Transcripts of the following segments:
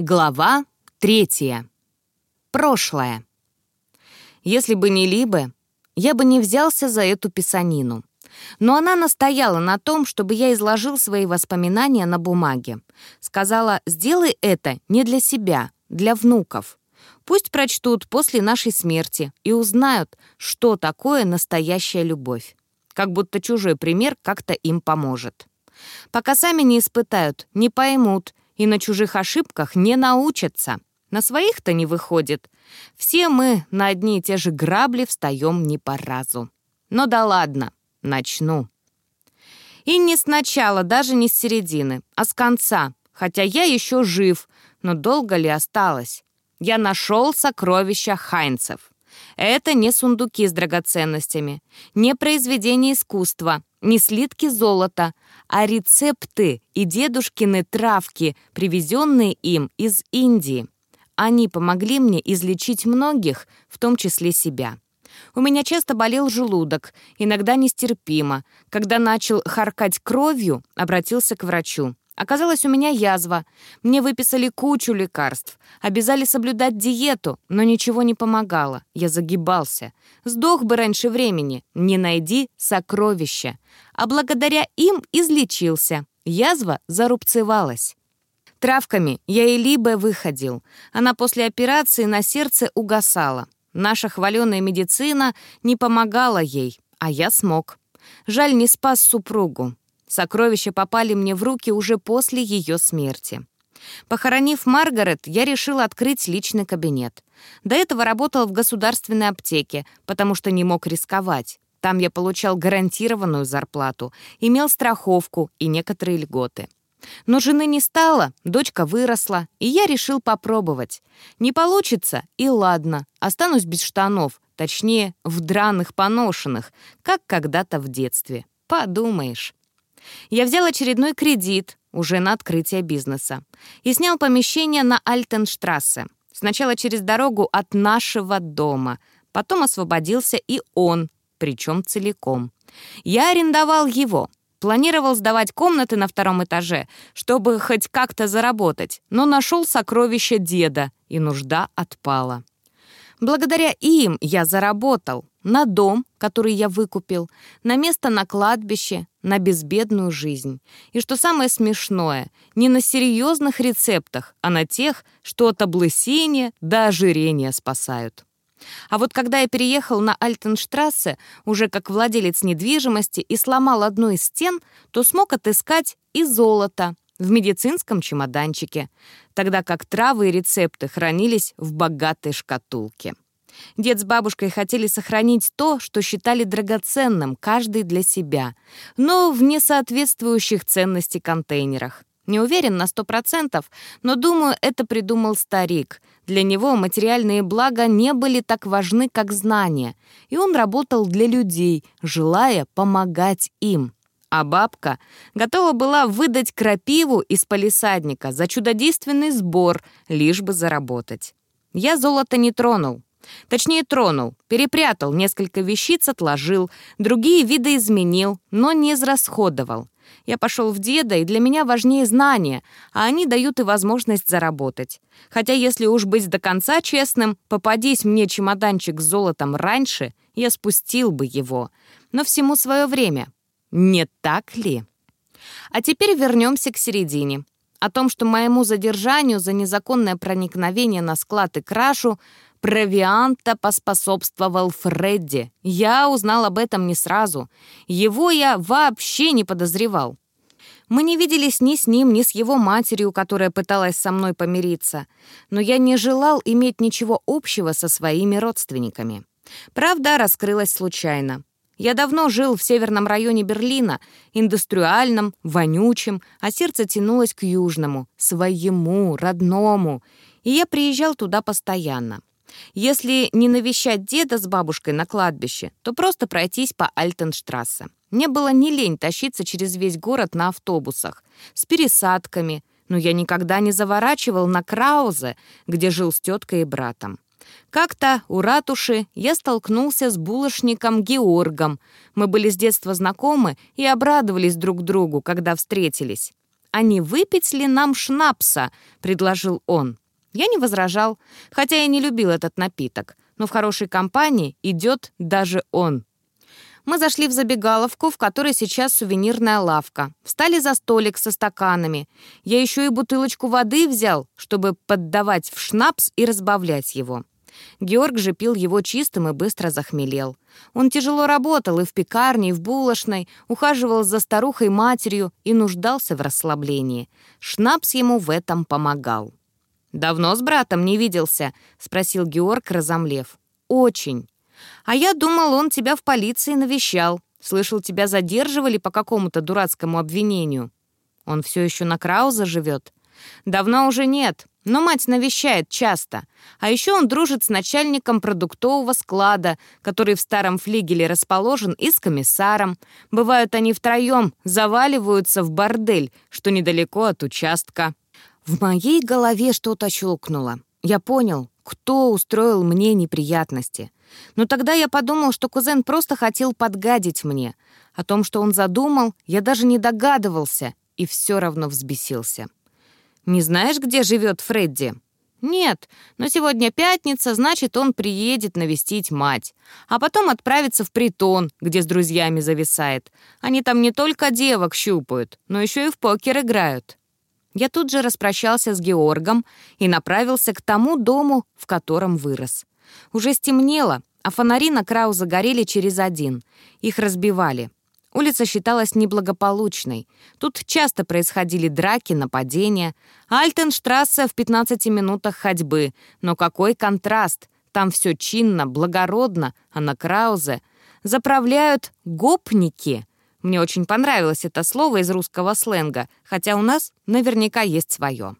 Глава третья. Прошлое. Если бы не Либе, я бы не взялся за эту писанину. Но она настояла на том, чтобы я изложил свои воспоминания на бумаге. Сказала, сделай это не для себя, для внуков. Пусть прочтут после нашей смерти и узнают, что такое настоящая любовь. Как будто чужой пример как-то им поможет. Пока сами не испытают, не поймут и на чужих ошибках не научатся. На своих-то не выходит. Все мы на одни и те же грабли встаем не по разу. Но да ладно, начну. И не сначала, даже не с середины, а с конца, хотя я еще жив, но долго ли осталось? Я нашел сокровища Хайнцев. Это не сундуки с драгоценностями, не произведение искусства, не слитки золота, а рецепты и дедушкины травки, привезенные им из Индии. Они помогли мне излечить многих, в том числе себя. У меня часто болел желудок, иногда нестерпимо. Когда начал харкать кровью, обратился к врачу. Оказалось, у меня язва. Мне выписали кучу лекарств. Обязали соблюдать диету, но ничего не помогало. Я загибался. Сдох бы раньше времени. Не найди сокровища. А благодаря им излечился. Язва зарубцевалась. Травками я и либо выходил. Она после операции на сердце угасала. Наша хваленая медицина не помогала ей, а я смог. Жаль, не спас супругу. Сокровища попали мне в руки уже после ее смерти. Похоронив Маргарет, я решил открыть личный кабинет. До этого работал в государственной аптеке, потому что не мог рисковать. Там я получал гарантированную зарплату, имел страховку и некоторые льготы. Но жены не стало, дочка выросла, и я решил попробовать. Не получится, и ладно, останусь без штанов, точнее, в драных поношенных, как когда-то в детстве. Подумаешь. Я взял очередной кредит уже на открытие бизнеса и снял помещение на Альтенштрассе. Сначала через дорогу от нашего дома, потом освободился и он, причем целиком. Я арендовал его, планировал сдавать комнаты на втором этаже, чтобы хоть как-то заработать, но нашел сокровище деда, и нужда отпала. Благодаря им я заработал на дом, который я выкупил, на место на кладбище, на безбедную жизнь. И что самое смешное, не на серьезных рецептах, а на тех, что от облысения до ожирения спасают. А вот когда я переехал на Альтенштрассе, уже как владелец недвижимости, и сломал одну из стен, то смог отыскать и золото в медицинском чемоданчике, тогда как травы и рецепты хранились в богатой шкатулке. Дед с бабушкой хотели сохранить то, что считали драгоценным, каждый для себя, но в несоответствующих ценности контейнерах. Не уверен на сто процентов, но думаю, это придумал старик. Для него материальные блага не были так важны, как знания, и он работал для людей, желая помогать им. А бабка готова была выдать крапиву из палисадника за чудодейственный сбор, лишь бы заработать. Я золото не тронул, Точнее, тронул, перепрятал, несколько вещиц отложил, другие виды изменил, но не израсходовал. Я пошел в деда, и для меня важнее знания, а они дают и возможность заработать. Хотя, если уж быть до конца честным, попадись мне чемоданчик с золотом раньше, я спустил бы его. Но всему свое время. Не так ли? А теперь вернемся к середине. О том, что моему задержанию за незаконное проникновение на склад и крашу провианта поспособствовал Фредди. Я узнал об этом не сразу. Его я вообще не подозревал. Мы не виделись ни с ним, ни с его матерью, которая пыталась со мной помириться. Но я не желал иметь ничего общего со своими родственниками. Правда раскрылась случайно. Я давно жил в северном районе Берлина, индустриальном, вонючем, а сердце тянулось к южному, своему, родному. И я приезжал туда постоянно. Если не навещать деда с бабушкой на кладбище, то просто пройтись по Альтенштрассе. Мне было не лень тащиться через весь город на автобусах, с пересадками, но я никогда не заворачивал на Краузе, где жил с теткой и братом. Как-то у ратуши я столкнулся с булочником Георгом. Мы были с детства знакомы и обрадовались друг другу, когда встретились. «А не выпить ли нам шнапса?» — предложил он. Я не возражал, хотя я не любил этот напиток, но в хорошей компании идет даже он. Мы зашли в забегаловку, в которой сейчас сувенирная лавка. Встали за столик со стаканами. Я еще и бутылочку воды взял, чтобы поддавать в шнапс и разбавлять его. Георг же пил его чистым и быстро захмелел. Он тяжело работал и в пекарне, и в булочной, ухаживал за старухой-матерью и нуждался в расслаблении. Шнапс ему в этом помогал. «Давно с братом не виделся?» — спросил Георг, разомлев. «Очень. А я думал, он тебя в полиции навещал. Слышал, тебя задерживали по какому-то дурацкому обвинению. Он все еще на Крауза живет?» «Давно уже нет, но мать навещает часто. А еще он дружит с начальником продуктового склада, который в старом флигеле расположен, и с комиссаром. Бывают они втроем, заваливаются в бордель, что недалеко от участка». В моей голове что-то щелкнуло. Я понял, кто устроил мне неприятности. Но тогда я подумал, что кузен просто хотел подгадить мне. О том, что он задумал, я даже не догадывался и все равно взбесился. «Не знаешь, где живет Фредди?» «Нет, но сегодня пятница, значит, он приедет навестить мать. А потом отправится в притон, где с друзьями зависает. Они там не только девок щупают, но еще и в покер играют». Я тут же распрощался с Георгом и направился к тому дому, в котором вырос. Уже стемнело, а фонари на Крау загорели через один. Их разбивали. Улица считалась неблагополучной. Тут часто происходили драки, нападения. Альтенштрассе в 15 минутах ходьбы. Но какой контраст! Там все чинно, благородно, а на Краузе заправляют гопники. Мне очень понравилось это слово из русского сленга, хотя у нас наверняка есть свое.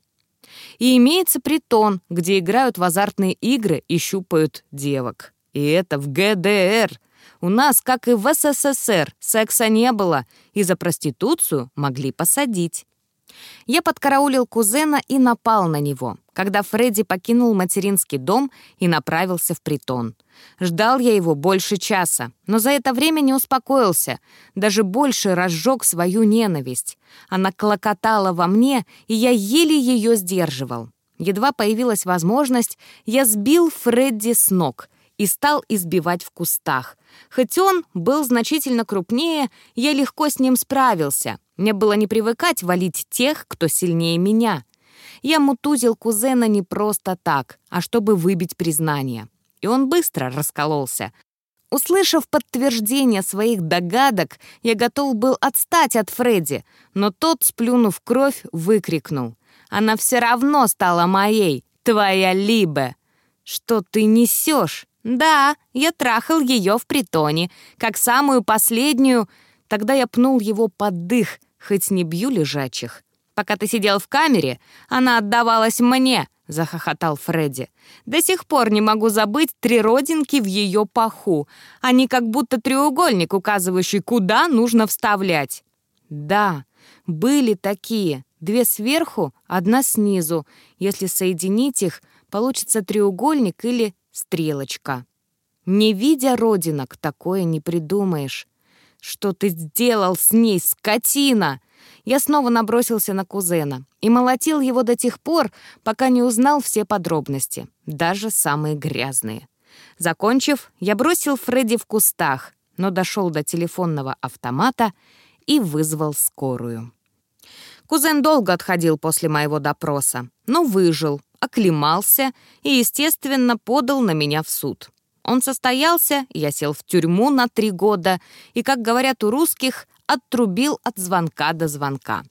И имеется притон, где играют в азартные игры и щупают девок. И это в ГДР. У нас, как и в СССР, секса не было, и за проституцию могли посадить. Я подкараулил кузена и напал на него, когда Фредди покинул материнский дом и направился в притон. Ждал я его больше часа, но за это время не успокоился, даже больше разжег свою ненависть. Она клокотала во мне, и я еле ее сдерживал. Едва появилась возможность, я сбил Фредди с ног и стал избивать в кустах. Хоть он был значительно крупнее, я легко с ним справился. Мне было не привыкать валить тех, кто сильнее меня. Я мутузил кузена не просто так, а чтобы выбить признание. И он быстро раскололся. Услышав подтверждение своих догадок, я готов был отстать от Фредди, но тот, сплюнув кровь, выкрикнул. «Она все равно стала моей, твоя Либе!» «Что ты несешь?» «Да, я трахал ее в притоне, как самую последнюю...» Тогда я пнул его под дых, хоть не бью лежачих. Пока ты сидел в камере, она отдавалась мне, — захохотал Фредди. «До сих пор не могу забыть три родинки в ее паху. Они как будто треугольник, указывающий, куда нужно вставлять». «Да, были такие. Две сверху, одна снизу. Если соединить их, получится треугольник или стрелочка. Не видя родинок, такое не придумаешь. Что ты сделал с ней, скотина?» Я снова набросился на кузена и молотил его до тех пор, пока не узнал все подробности, даже самые грязные. Закончив, я бросил Фредди в кустах, но дошел до телефонного автомата и вызвал скорую. Кузен долго отходил после моего допроса, но выжил, оклемался и, естественно, подал на меня в суд. Он состоялся, я сел в тюрьму на три года и, как говорят у русских, отрубил от звонка до звонка.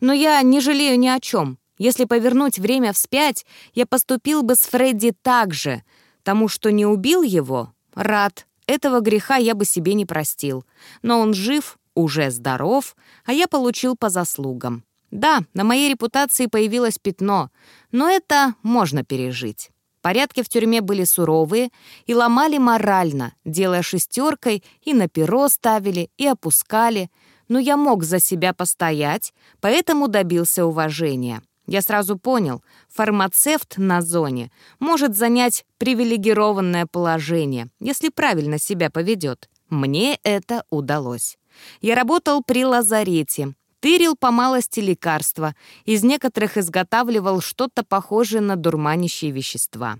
Но я не жалею ни о чем. Если повернуть время вспять, я поступил бы с Фредди так же. Тому, что не убил его, рад. Этого греха я бы себе не простил. Но он жив, уже здоров, а я получил по заслугам. Да, на моей репутации появилось пятно, но это можно пережить. Порядки в тюрьме были суровые и ломали морально, делая шестеркой и на перо ставили, и опускали. Но я мог за себя постоять, поэтому добился уважения. Я сразу понял, фармацевт на зоне может занять привилегированное положение, если правильно себя поведет. Мне это удалось. Я работал при лазарете, Тырил по малости лекарства, из некоторых изготавливал что-то похожее на дурманящие вещества.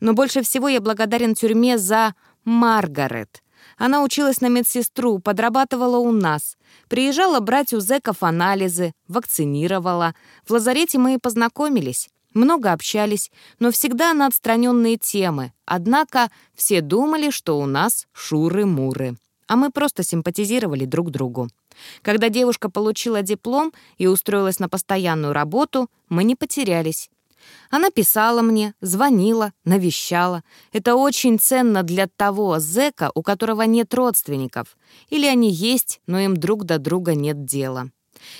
Но больше всего я благодарен тюрьме за Маргарет. Она училась на медсестру, подрабатывала у нас. Приезжала брать у зэков анализы, вакцинировала. В лазарете мы и познакомились. Много общались, но всегда на отстраненные темы. Однако все думали, что у нас шуры-муры. А мы просто симпатизировали друг другу. Когда девушка получила диплом и устроилась на постоянную работу, мы не потерялись. Она писала мне, звонила, навещала. Это очень ценно для того зэка, у которого нет родственников. Или они есть, но им друг до друга нет дела.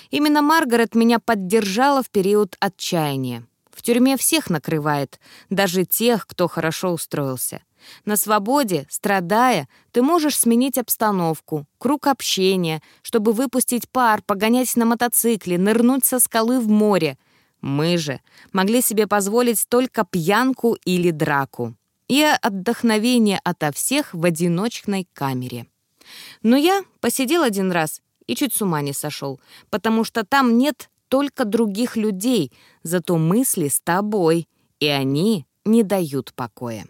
Именно Маргарет меня поддержала в период отчаяния. В тюрьме всех накрывает, даже тех, кто хорошо устроился. На свободе, страдая, ты можешь сменить обстановку, круг общения, чтобы выпустить пар, погонять на мотоцикле, нырнуть со скалы в море. Мы же могли себе позволить только пьянку или драку. И отдохновение ото всех в одиночной камере. Но я посидел один раз и чуть с ума не сошел, потому что там нет только других людей, зато мысли с тобой, и они не дают покоя.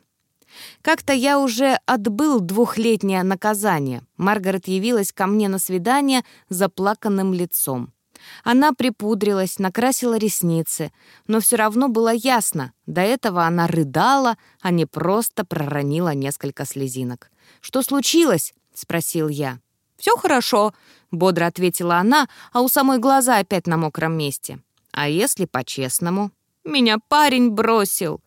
Как-то я уже отбыл двухлетнее наказание. Маргарет явилась ко мне на свидание с заплаканным лицом. Она припудрилась, накрасила ресницы, но все равно было ясно, до этого она рыдала, а не просто проронила несколько слезинок. «Что случилось?» — спросил я. «Все хорошо», — бодро ответила она, а у самой глаза опять на мокром месте. «А если по-честному?» «Меня парень бросил».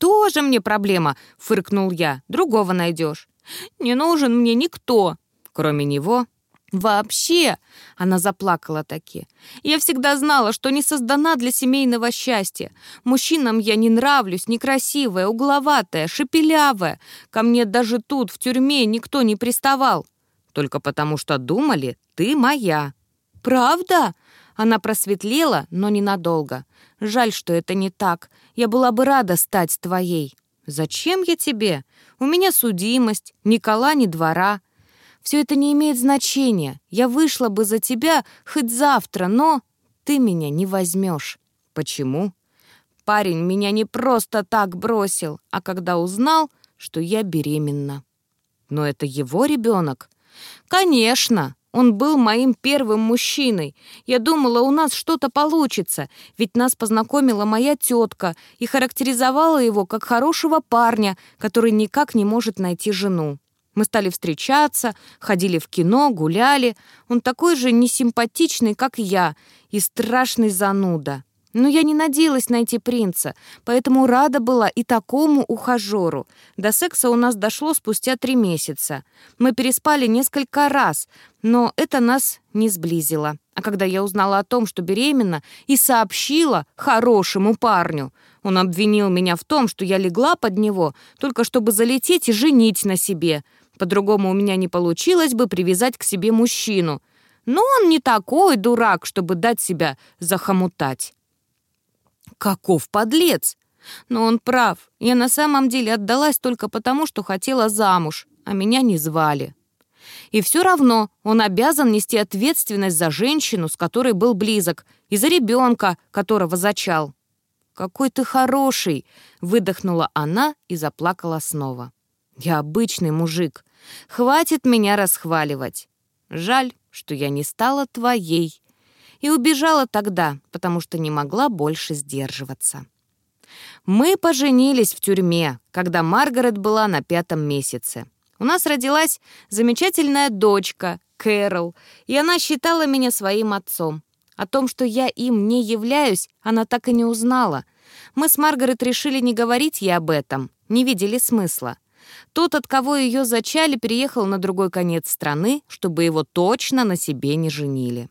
«Тоже мне проблема», — фыркнул я. «Другого найдешь». «Не нужен мне никто». «Кроме него?» «Вообще!» — она заплакала таки. «Я всегда знала, что не создана для семейного счастья. Мужчинам я не нравлюсь, некрасивая, угловатая, шепелявая. Ко мне даже тут, в тюрьме, никто не приставал. Только потому, что думали, ты моя». «Правда?» Она просветлела, но ненадолго. «Жаль, что это не так. Я была бы рада стать твоей». «Зачем я тебе? У меня судимость, ни кола, ни двора. Все это не имеет значения. Я вышла бы за тебя хоть завтра, но ты меня не возьмешь». «Почему?» «Парень меня не просто так бросил, а когда узнал, что я беременна». «Но это его ребенок. «Конечно!» Он был моим первым мужчиной. Я думала, у нас что-то получится, ведь нас познакомила моя тетка и характеризовала его как хорошего парня, который никак не может найти жену. Мы стали встречаться, ходили в кино, гуляли. Он такой же несимпатичный, как я, и страшный зануда. Но я не надеялась найти принца, поэтому рада была и такому ухажеру. До секса у нас дошло спустя три месяца. Мы переспали несколько раз, но это нас не сблизило. А когда я узнала о том, что беременна, и сообщила хорошему парню, он обвинил меня в том, что я легла под него, только чтобы залететь и женить на себе. По-другому у меня не получилось бы привязать к себе мужчину. Но он не такой дурак, чтобы дать себя захомутать. Каков подлец! Но он прав. Я на самом деле отдалась только потому, что хотела замуж, а меня не звали. И все равно он обязан нести ответственность за женщину, с которой был близок, и за ребенка, которого зачал. «Какой ты хороший!» — выдохнула она и заплакала снова. «Я обычный мужик. Хватит меня расхваливать. Жаль, что я не стала твоей и убежала тогда, потому что не могла больше сдерживаться. Мы поженились в тюрьме, когда Маргарет была на пятом месяце. У нас родилась замечательная дочка, Кэрол, и она считала меня своим отцом. О том, что я им не являюсь, она так и не узнала. Мы с Маргарет решили не говорить ей об этом, не видели смысла. Тот, от кого ее зачали, переехал на другой конец страны, чтобы его точно на себе не женили.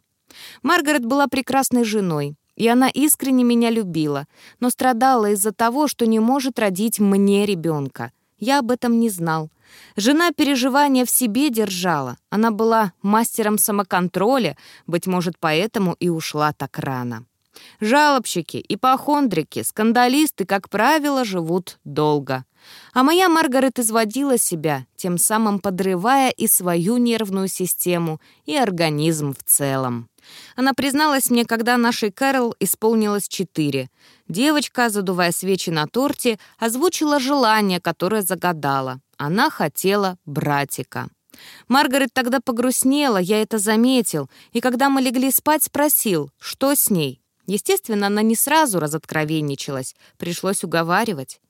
Маргарет была прекрасной женой, и она искренне меня любила, но страдала из-за того, что не может родить мне ребенка. Я об этом не знал. Жена переживания в себе держала. Она была мастером самоконтроля, быть может, поэтому и ушла так рано. Жалобщики, ипохондрики, скандалисты, как правило, живут долго. А моя Маргарет изводила себя, тем самым подрывая и свою нервную систему, и организм в целом. Она призналась мне, когда нашей Кэрол исполнилось четыре. Девочка, задувая свечи на торте, озвучила желание, которое загадала. Она хотела братика. Маргарет тогда погрустнела, я это заметил, и когда мы легли спать, спросил, что с ней. Естественно, она не сразу разоткровенничалась, пришлось уговаривать.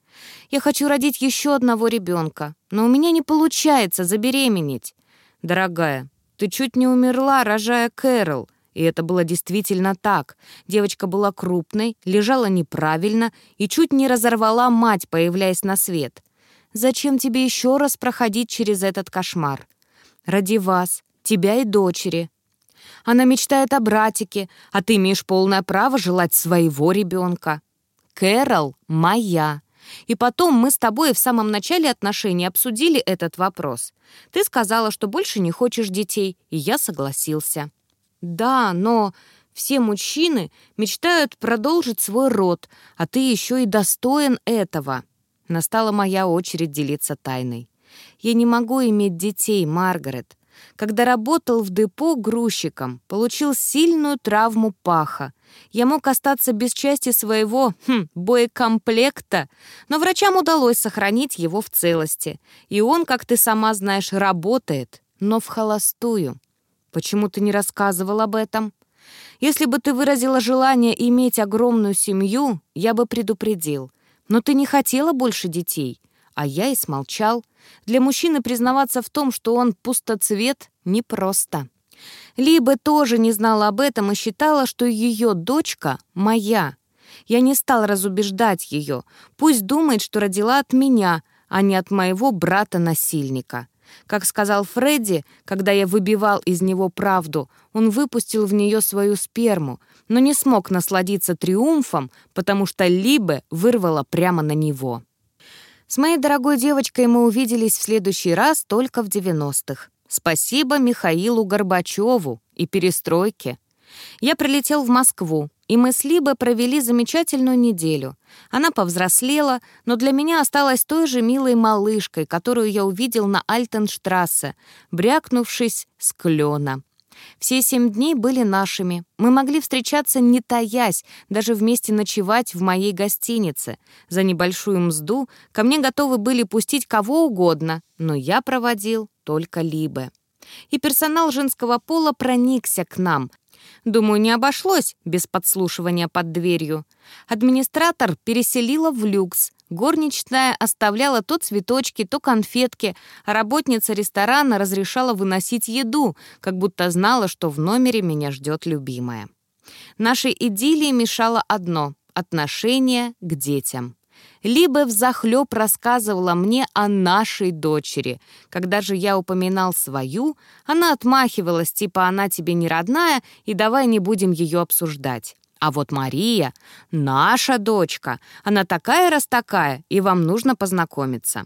Я хочу родить еще одного ребенка, но у меня не получается забеременеть. Дорогая, ты чуть не умерла, рожая Кэрол. И это было действительно так. Девочка была крупной, лежала неправильно и чуть не разорвала мать, появляясь на свет. Зачем тебе еще раз проходить через этот кошмар? Ради вас, тебя и дочери. Она мечтает о братике, а ты имеешь полное право желать своего ребенка. Кэрол моя. И потом мы с тобой в самом начале отношений обсудили этот вопрос. Ты сказала, что больше не хочешь детей, и я согласился. Да, но все мужчины мечтают продолжить свой род, а ты еще и достоин этого. Настала моя очередь делиться тайной. Я не могу иметь детей, Маргарет. Когда работал в депо грузчиком, получил сильную травму паха. Я мог остаться без части своего хм, боекомплекта, но врачам удалось сохранить его в целости. И он, как ты сама знаешь, работает, но в холостую. Почему ты не рассказывал об этом? Если бы ты выразила желание иметь огромную семью, я бы предупредил. Но ты не хотела больше детей. А я и смолчал. Для мужчины признаваться в том, что он пустоцвет, непросто. Либо тоже не знала об этом и считала, что ее дочка моя. Я не стал разубеждать ее. Пусть думает, что родила от меня, а не от моего брата-насильника. Как сказал Фредди, когда я выбивал из него правду, он выпустил в нее свою сперму, но не смог насладиться триумфом, потому что Либе вырвала прямо на него. С моей дорогой девочкой мы увиделись в следующий раз только в 90-х. Спасибо Михаилу Горбачеву и перестройке. Я прилетел в Москву, и мы с Либой провели замечательную неделю. Она повзрослела, но для меня осталась той же милой малышкой, которую я увидел на Альтенштрассе, брякнувшись с клена. Все семь дней были нашими. Мы могли встречаться не таясь, даже вместе ночевать в моей гостинице. За небольшую мзду ко мне готовы были пустить кого угодно, но я проводил только Либе. И персонал женского пола проникся к нам, Думаю, не обошлось без подслушивания под дверью. Администратор переселила в люкс. Горничная оставляла то цветочки, то конфетки, а работница ресторана разрешала выносить еду, как будто знала, что в номере меня ждет любимая. Нашей идиллии мешало одно — отношение к детям либо взахлеб рассказывала мне о нашей дочери. Когда же я упоминал свою, она отмахивалась, типа «она тебе не родная, и давай не будем ее обсуждать». А вот Мария — наша дочка. Она такая раз такая, и вам нужно познакомиться.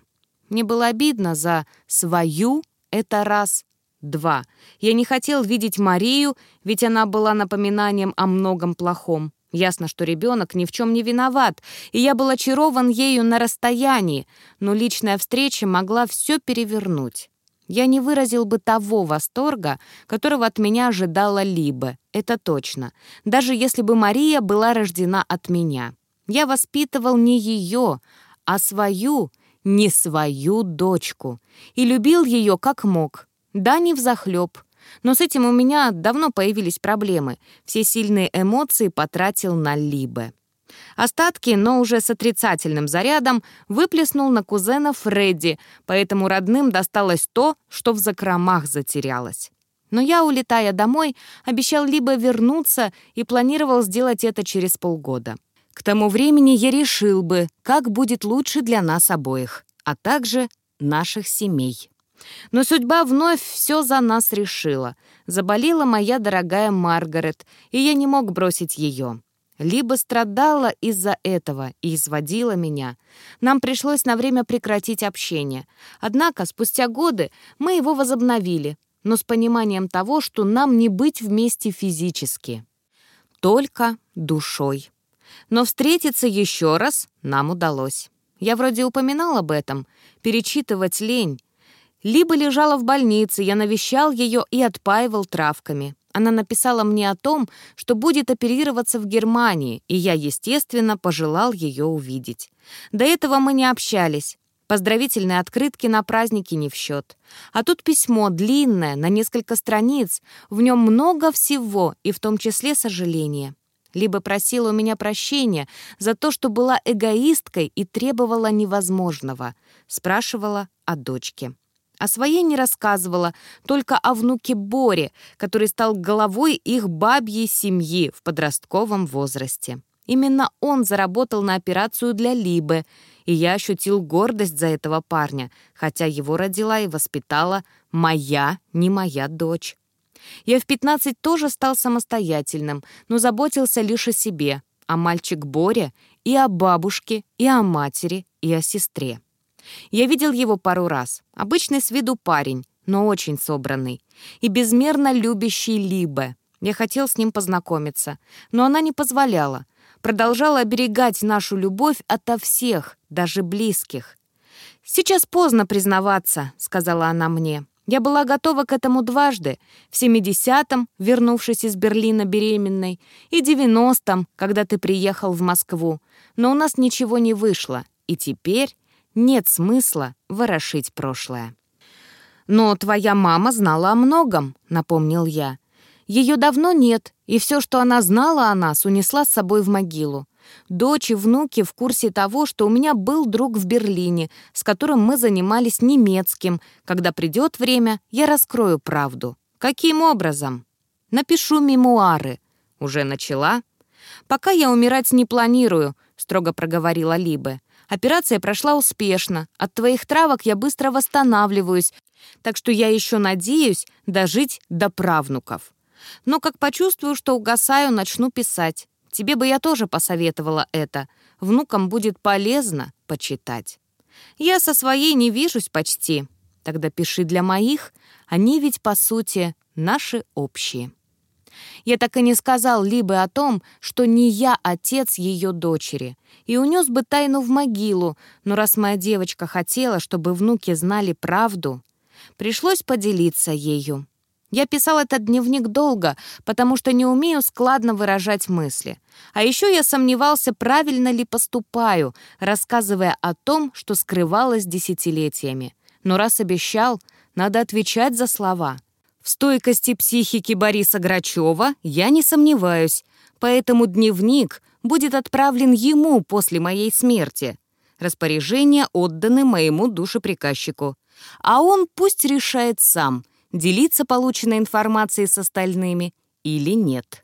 Мне было обидно за свою — это раз. Два. Я не хотел видеть Марию, ведь она была напоминанием о многом плохом. Ясно, что ребенок ни в чем не виноват, и я был очарован ею на расстоянии, но личная встреча могла все перевернуть. Я не выразил бы того восторга, которого от меня ожидала Либе, это точно, даже если бы Мария была рождена от меня. Я воспитывал не ее, а свою, не свою дочку, и любил ее как мог. Да, не взахлеб, но с этим у меня давно появились проблемы. Все сильные эмоции потратил на Либе. Остатки, но уже с отрицательным зарядом, выплеснул на кузена Фредди, поэтому родным досталось то, что в закромах затерялось. Но я, улетая домой, обещал либо вернуться и планировал сделать это через полгода. К тому времени я решил бы, как будет лучше для нас обоих, а также наших семей. Но судьба вновь все за нас решила. Заболела моя дорогая Маргарет, и я не мог бросить ее. Либо страдала из-за этого и изводила меня. Нам пришлось на время прекратить общение. Однако спустя годы мы его возобновили, но с пониманием того, что нам не быть вместе физически. только душой. Но встретиться еще раз нам удалось. Я вроде упоминал об этом. Перечитывать лень. Либо лежала в больнице, я навещал ее и отпаивал травками. Она написала мне о том, что будет оперироваться в Германии, и я, естественно, пожелал ее увидеть. До этого мы не общались. Поздравительные открытки на праздники не в счет. А тут письмо длинное, на несколько страниц. В нем много всего, и в том числе сожаления. Либо просила у меня прощения за то, что была эгоисткой и требовала невозможного. Спрашивала о дочке. О своей не рассказывала, только о внуке Боре, который стал головой их бабьей семьи в подростковом возрасте. Именно он заработал на операцию для Либы, и я ощутил гордость за этого парня, хотя его родила и воспитала моя, не моя дочь. Я в 15 тоже стал самостоятельным, но заботился лишь о себе, а мальчик Боря и о бабушке, и о матери, и о сестре. Я видел его пару раз. Обычный с виду парень, но очень собранный. И безмерно любящий Либе. Я хотел с ним познакомиться, но она не позволяла. Продолжала оберегать нашу любовь ото всех, даже близких. «Сейчас поздно признаваться», — сказала она мне. Я была готова к этому дважды, в 70-м, вернувшись из Берлина беременной, и 90-м, когда ты приехал в Москву. Но у нас ничего не вышло, и теперь нет смысла ворошить прошлое. «Но твоя мама знала о многом», — напомнил я. «Ее давно нет, и все, что она знала о нас, унесла с собой в могилу. Дочь и внуки в курсе того, что у меня был друг в Берлине, с которым мы занимались немецким. Когда придет время, я раскрою правду. Каким образом? Напишу мемуары. Уже начала? Пока я умирать не планирую, строго проговорила Либе. Операция прошла успешно. От твоих травок я быстро восстанавливаюсь, так что я еще надеюсь дожить до правнуков. Но как почувствую, что угасаю, начну писать. Тебе бы я тоже посоветовала это. Внукам будет полезно почитать. Я со своей не вижусь почти. Тогда пиши для моих. Они ведь, по сути, наши общие. Я так и не сказал Либе о том, что не я отец ее дочери, и унес бы тайну в могилу, но раз моя девочка хотела, чтобы внуки знали правду, пришлось поделиться ею. Я писал этот дневник долго, потому что не умею складно выражать мысли. А еще я сомневался, правильно ли поступаю, рассказывая о том, что скрывалось десятилетиями. Но раз обещал, надо отвечать за слова. В стойкости психики Бориса Грачева я не сомневаюсь, поэтому дневник будет отправлен ему после моей смерти. Распоряжения отданы моему душеприказчику. А он пусть решает сам — делиться полученной информацией с остальными или нет.